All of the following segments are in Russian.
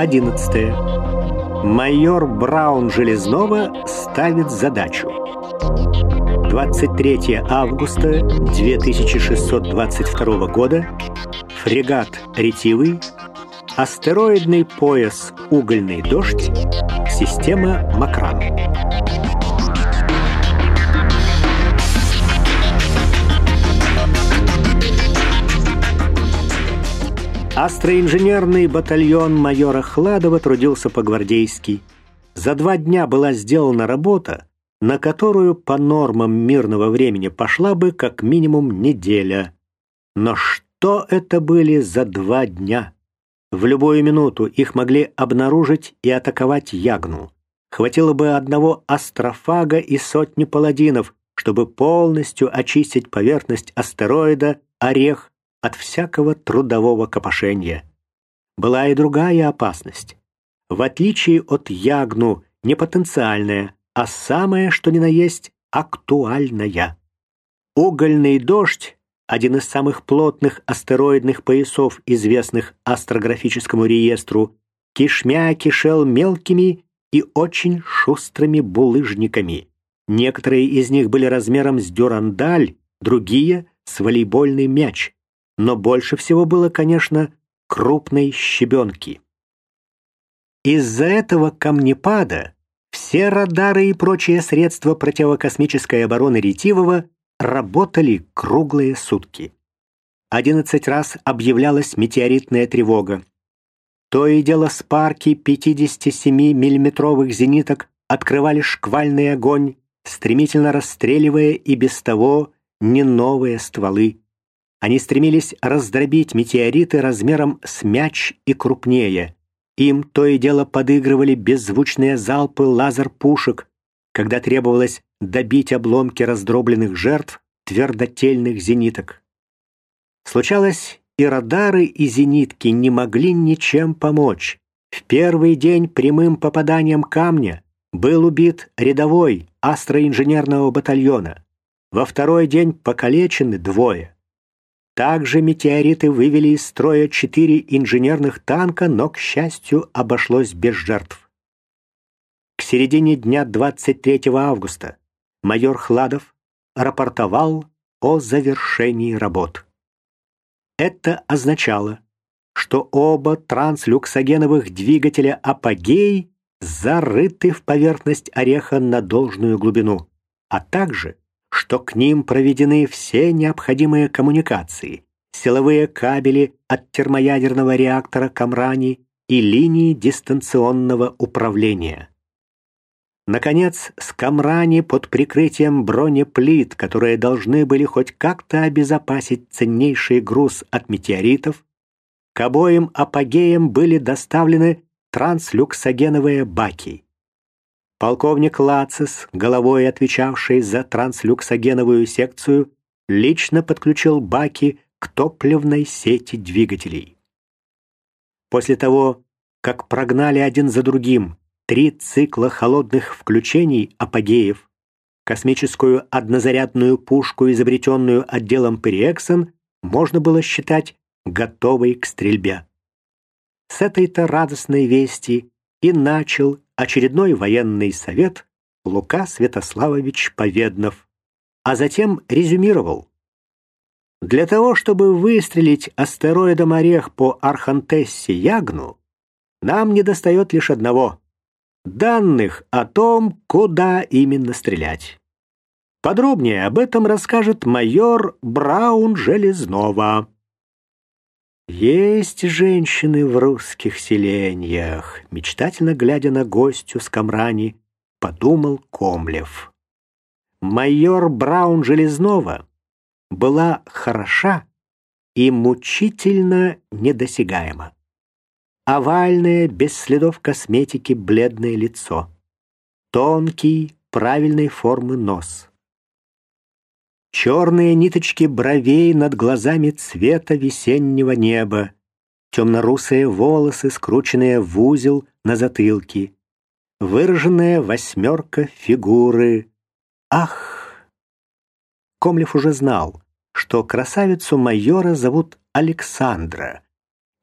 11. Майор Браун Железнова ставит задачу. 23 августа 2622 года. Фрегат «Ретивый». Астероидный пояс «Угольный дождь». Система «Макран». Астроинженерный батальон майора Хладова трудился по-гвардейски. За два дня была сделана работа, на которую по нормам мирного времени пошла бы как минимум неделя. Но что это были за два дня? В любую минуту их могли обнаружить и атаковать Ягну. Хватило бы одного астрофага и сотни паладинов, чтобы полностью очистить поверхность астероида Орех от всякого трудового копошения. Была и другая опасность. В отличие от Ягну, не потенциальная, а самое, что ни на есть, актуальная. Угольный дождь — один из самых плотных астероидных поясов, известных астрографическому реестру, кишмя кишел мелкими и очень шустрыми булыжниками. Некоторые из них были размером с дюрандаль, другие — с волейбольный мяч но больше всего было, конечно, крупной щебенки. Из-за этого камнепада все радары и прочие средства противокосмической обороны Ретивого работали круглые сутки. Одиннадцать раз объявлялась метеоритная тревога. То и дело спарки 57 миллиметровых зениток открывали шквальный огонь, стремительно расстреливая и без того не новые стволы. Они стремились раздробить метеориты размером с мяч и крупнее. Им то и дело подыгрывали беззвучные залпы лазер-пушек, когда требовалось добить обломки раздробленных жертв твердотельных зениток. Случалось, и радары, и зенитки не могли ничем помочь. В первый день прямым попаданием камня был убит рядовой астроинженерного батальона. Во второй день покалечены двое. Также метеориты вывели из строя четыре инженерных танка, но, к счастью, обошлось без жертв. К середине дня 23 августа майор Хладов рапортовал о завершении работ. Это означало, что оба транслюксогеновых двигателя «Апогей» зарыты в поверхность ореха на должную глубину, а также что к ним проведены все необходимые коммуникации, силовые кабели от термоядерного реактора Камрани и линии дистанционного управления. Наконец, с Камрани под прикрытием бронеплит, которые должны были хоть как-то обезопасить ценнейший груз от метеоритов, к обоим апогеям были доставлены транслюксогеновые баки. Полковник Лацис, головой отвечавший за транслюксогеновую секцию, лично подключил баки к топливной сети двигателей. После того, как прогнали один за другим три цикла холодных включений апогеев, космическую однозарядную пушку, изобретенную отделом Периэксон, можно было считать готовой к стрельбе. С этой-то радостной вести и начал очередной военный совет Лука Святославович Поведнов, а затем резюмировал. Для того, чтобы выстрелить астероидом Орех по Архантессе Ягну, нам недостает лишь одного — данных о том, куда именно стрелять. Подробнее об этом расскажет майор Браун Железнова. Есть женщины в русских селениях, мечтательно глядя на гостю с Камрани, подумал Комлев. Майор Браун Железнова была хороша и мучительно недосягаема. Овальное, без следов косметики, бледное лицо. Тонкий, правильной формы нос. Черные ниточки бровей над глазами цвета весеннего неба, темно-русые волосы, скрученные в узел на затылке, выраженная восьмерка фигуры. Ах! Комлев уже знал, что красавицу майора зовут Александра,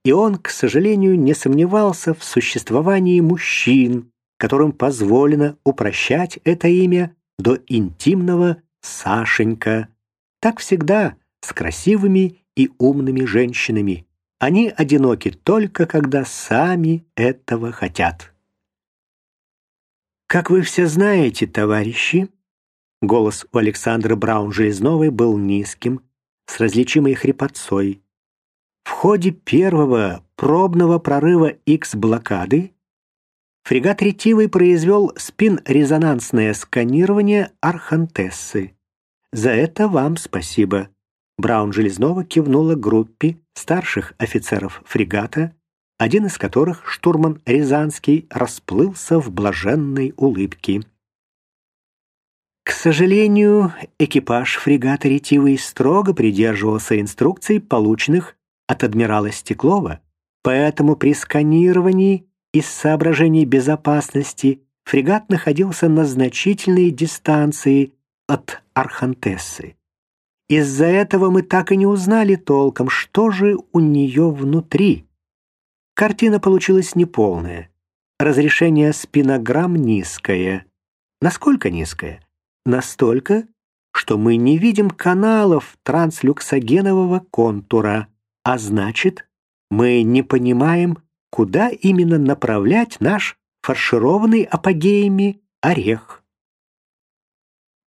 и он, к сожалению, не сомневался в существовании мужчин, которым позволено упрощать это имя до интимного Сашенька. Так всегда с красивыми и умными женщинами. Они одиноки только когда сами этого хотят. Как вы все знаете, товарищи, голос у Александра Браун-Железновой был низким, с различимой хрипотцой. В ходе первого пробного прорыва X-блокады фрегат «Ретивый» произвел спин-резонансное сканирование Архантессы. За это вам спасибо. Браун Железнова кивнула группе старших офицеров фрегата, один из которых, штурман Рязанский, расплылся в блаженной улыбке. К сожалению, экипаж фрегата «Ретивый» строго придерживался инструкций, полученных от адмирала Стеклова, поэтому при сканировании из соображений безопасности фрегат находился на значительной дистанции от Архантессы. Из-за этого мы так и не узнали толком, что же у нее внутри. Картина получилась неполная. Разрешение спинограмм низкое. Насколько низкое? Настолько, что мы не видим каналов транслюксогенового контура, а значит, мы не понимаем, куда именно направлять наш фаршированный апогеями орех.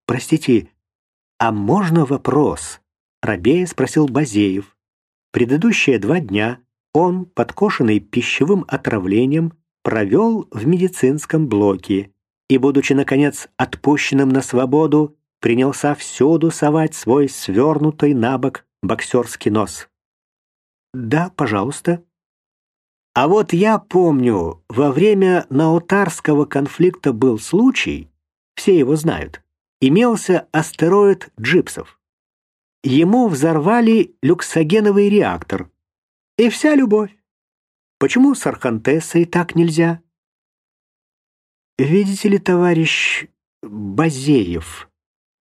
«Простите, а можно вопрос?» — рабея спросил Базеев. Предыдущие два дня он, подкошенный пищевым отравлением, провел в медицинском блоке и, будучи, наконец, отпущенным на свободу, принялся всюду совать свой свернутый на бок боксерский нос. «Да, пожалуйста». А вот я помню, во время Наутарского конфликта был случай, все его знают, имелся астероид Джипсов. Ему взорвали люксогеновый реактор. И вся любовь. Почему с Архантессой так нельзя? Видите ли, товарищ Базеев,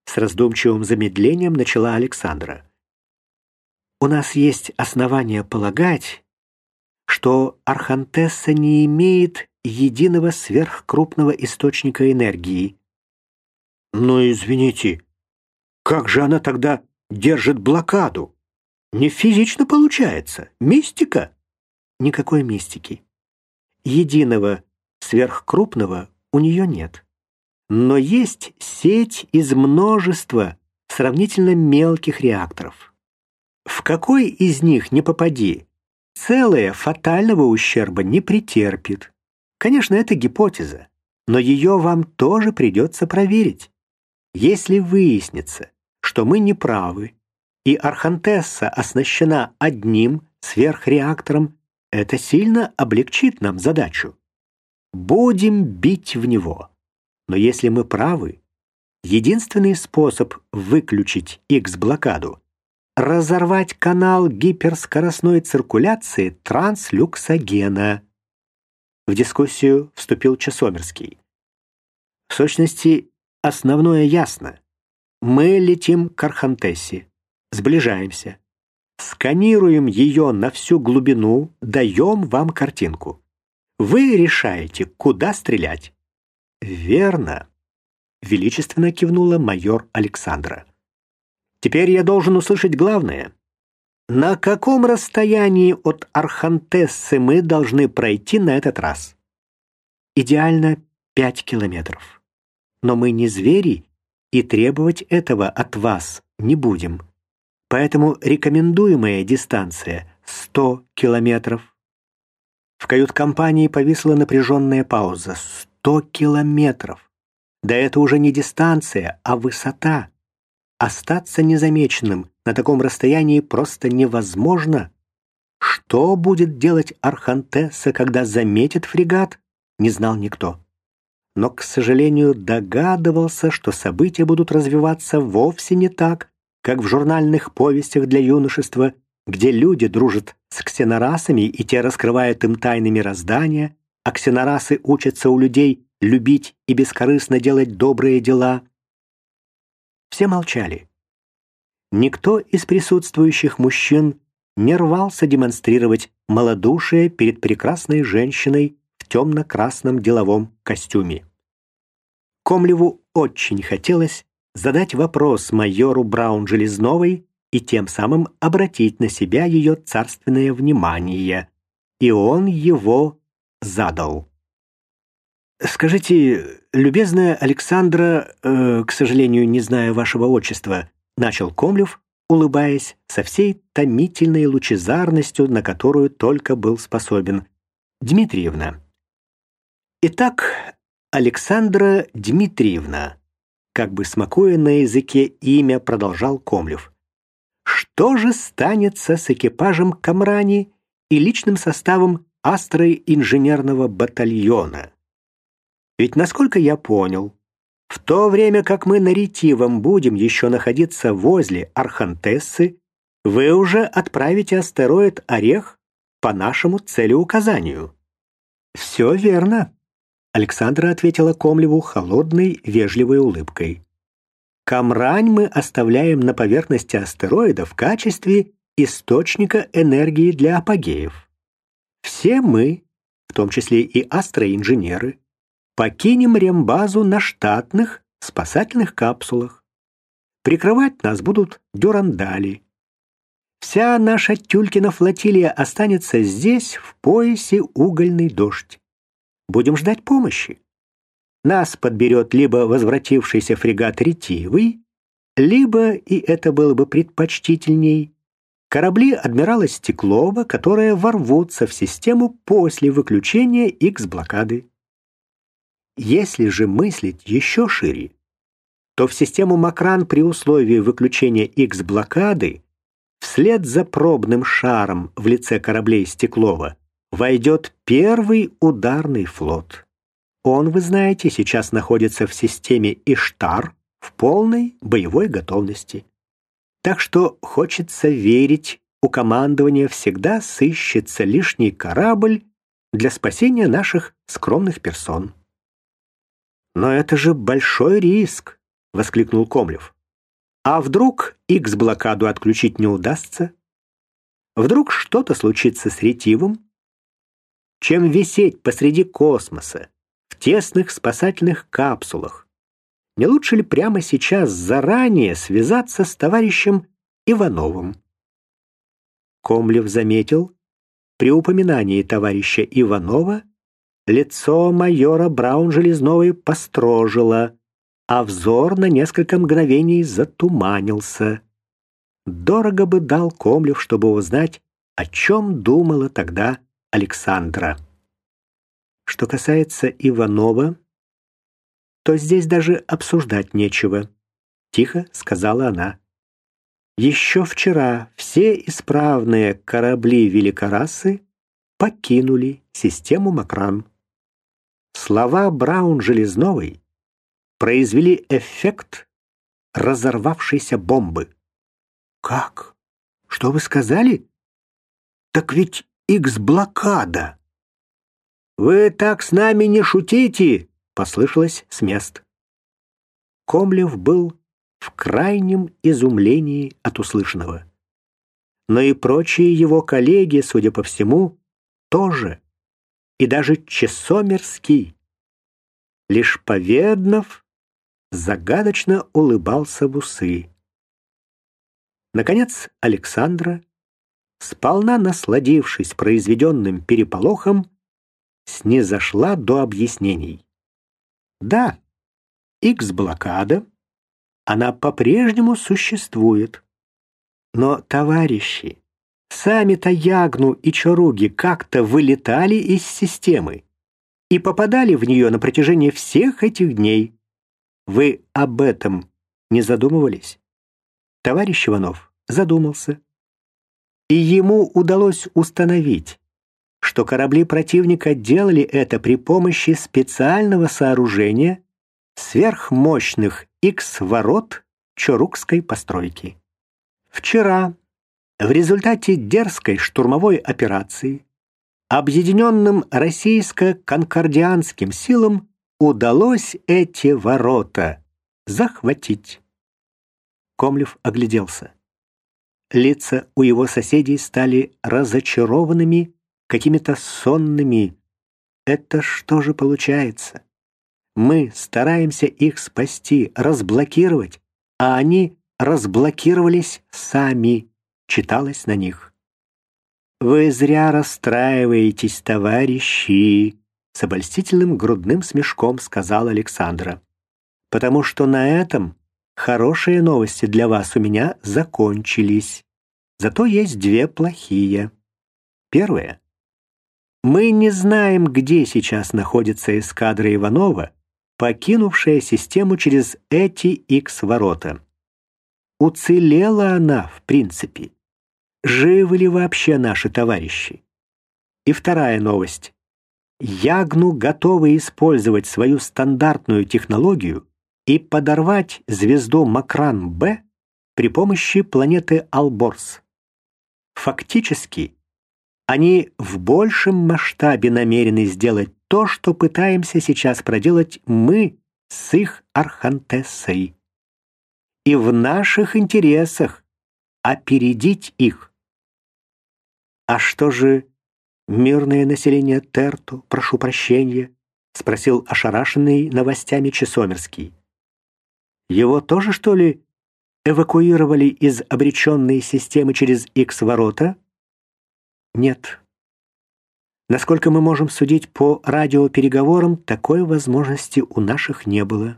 с раздумчивым замедлением начала Александра у нас есть основания полагать, что Архантесса не имеет единого сверхкрупного источника энергии. Но извините, как же она тогда держит блокаду? Не физично получается. Мистика? Никакой мистики. Единого сверхкрупного у нее нет. Но есть сеть из множества сравнительно мелких реакторов. В какой из них не попади, целое фатального ущерба не претерпит. Конечно, это гипотеза, но ее вам тоже придется проверить. Если выяснится, что мы не правы, и Архантесса оснащена одним сверхреактором, это сильно облегчит нам задачу. Будем бить в него. Но если мы правы, единственный способ выключить X-блокаду разорвать канал гиперскоростной циркуляции транслюксогена. В дискуссию вступил Часомерский. В сущности, основное ясно. Мы летим к Архантессе, сближаемся, сканируем ее на всю глубину, даем вам картинку. Вы решаете, куда стрелять. Верно, величественно кивнула майор Александра. Теперь я должен услышать главное. На каком расстоянии от Архантессы мы должны пройти на этот раз? Идеально пять километров. Но мы не звери и требовать этого от вас не будем. Поэтому рекомендуемая дистанция — 100 километров. В кают-компании повисла напряженная пауза. 100 километров. Да это уже не дистанция, а высота. Остаться незамеченным на таком расстоянии просто невозможно. Что будет делать Архантесса, когда заметит фрегат, не знал никто. Но, к сожалению, догадывался, что события будут развиваться вовсе не так, как в журнальных повестях для юношества, где люди дружат с ксенорасами, и те раскрывают им тайны мироздания, а ксенорасы учатся у людей любить и бескорыстно делать добрые дела. Все молчали. Никто из присутствующих мужчин не рвался демонстрировать малодушие перед прекрасной женщиной в темно-красном деловом костюме. Комлеву очень хотелось задать вопрос майору Браун-Железновой и тем самым обратить на себя ее царственное внимание. И он его задал. «Скажите, любезная Александра, э, к сожалению, не знаю вашего отчества», начал Комлев, улыбаясь со всей томительной лучезарностью, на которую только был способен. «Дмитриевна». «Итак, Александра Дмитриевна», как бы смакуя на языке имя, продолжал Комлев. «Что же станется с экипажем Камрани и личным составом Астры инженерного батальона?» Ведь, насколько я понял, в то время как мы на ретивом будем еще находиться возле Архантессы, вы уже отправите астероид Орех по нашему целеуказанию. Все верно, Александра ответила Комлеву холодной, вежливой улыбкой. Камрань мы оставляем на поверхности астероида в качестве источника энергии для апогеев. Все мы, в том числе и астроинженеры, покинем рембазу на штатных спасательных капсулах. Прикрывать нас будут дюрандали. Вся наша Тюлькина флотилия останется здесь, в поясе угольный дождь. Будем ждать помощи. Нас подберет либо возвратившийся фрегат «Ретивый», либо, и это было бы предпочтительней, корабли адмирала Стеклова, которые ворвутся в систему после выключения X-блокады. Если же мыслить еще шире, то в систему Макран при условии выключения X-блокады вслед за пробным шаром в лице кораблей Стеклова войдет первый ударный флот. Он, вы знаете, сейчас находится в системе Иштар в полной боевой готовности. Так что хочется верить, у командования всегда сыщется лишний корабль для спасения наших скромных персон. «Но это же большой риск!» — воскликнул Комлев. «А вдруг X-блокаду отключить не удастся? Вдруг что-то случится с ретивом? Чем висеть посреди космоса, в тесных спасательных капсулах? Не лучше ли прямо сейчас заранее связаться с товарищем Ивановым?» Комлев заметил, при упоминании товарища Иванова Лицо майора Браун-Железновой построжило, а взор на несколько мгновений затуманился. Дорого бы дал Комлев, чтобы узнать, о чем думала тогда Александра. Что касается Иванова, то здесь даже обсуждать нечего, — тихо сказала она. Еще вчера все исправные корабли великорасы покинули систему Макран. Слова Браун-Железновой произвели эффект разорвавшейся бомбы. «Как? Что вы сказали? Так ведь Икс-блокада!» «Вы так с нами не шутите!» — послышалось с мест. Комлев был в крайнем изумлении от услышанного. Но и прочие его коллеги, судя по всему, тоже и даже Чесомерский. Лишь Поведнов загадочно улыбался в усы. Наконец Александра, сполна насладившись произведенным переполохом, снизошла до объяснений. Да, X-блокада, она по-прежнему существует. Но, товарищи, Сами-то Ягну и Чоруги как-то вылетали из системы и попадали в нее на протяжении всех этих дней. Вы об этом не задумывались? Товарищ Иванов задумался. И ему удалось установить, что корабли противника делали это при помощи специального сооружения сверхмощных X-ворот Чорукской постройки. Вчера в результате дерзкой штурмовой операции объединенным российско-конкордианским силам удалось эти ворота захватить. Комлев огляделся. лица у его соседей стали разочарованными, какими-то сонными. Это что же получается? Мы стараемся их спасти, разблокировать, а они разблокировались сами, читалось на них. «Вы зря расстраиваетесь, товарищи», — с обольстительным грудным смешком сказал Александра. «Потому что на этом хорошие новости для вас у меня закончились. Зато есть две плохие. Первое. Мы не знаем, где сейчас находится эскадра Иванова, покинувшая систему через эти X-ворота. Уцелела она, в принципе. Живы ли вообще наши товарищи? И вторая новость. Ягну готовы использовать свою стандартную технологию и подорвать звезду Макран-Б при помощи планеты Алборс. Фактически, они в большем масштабе намерены сделать то, что пытаемся сейчас проделать мы с их Архантессой. И в наших интересах опередить их. А что же мирное население Терту, прошу прощения, спросил ошарашенный новостями Чесомерский. Его тоже, что ли, эвакуировали из обреченной системы через X-ворота? Нет. Насколько мы можем судить по радиопереговорам, такой возможности у наших не было.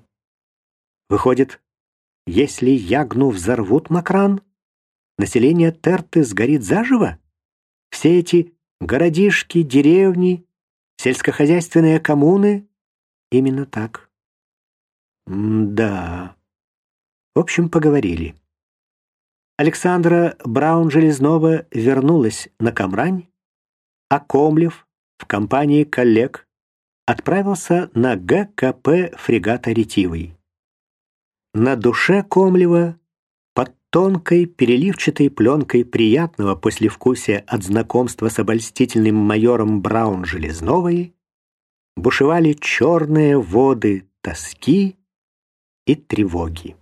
Выходит, если Ягну взорвут Макран, население Терты сгорит заживо? Все эти городишки, деревни, сельскохозяйственные коммуны? Именно так. М да. В общем, поговорили. Александра Браун-Железнова вернулась на Камрань, а Комлев в компании коллег отправился на ГКП фрегата «Ретивый». На душе Комлева тонкой переливчатой пленкой приятного послевкусия от знакомства с обольстительным майором Браун-Железновой бушевали черные воды тоски и тревоги.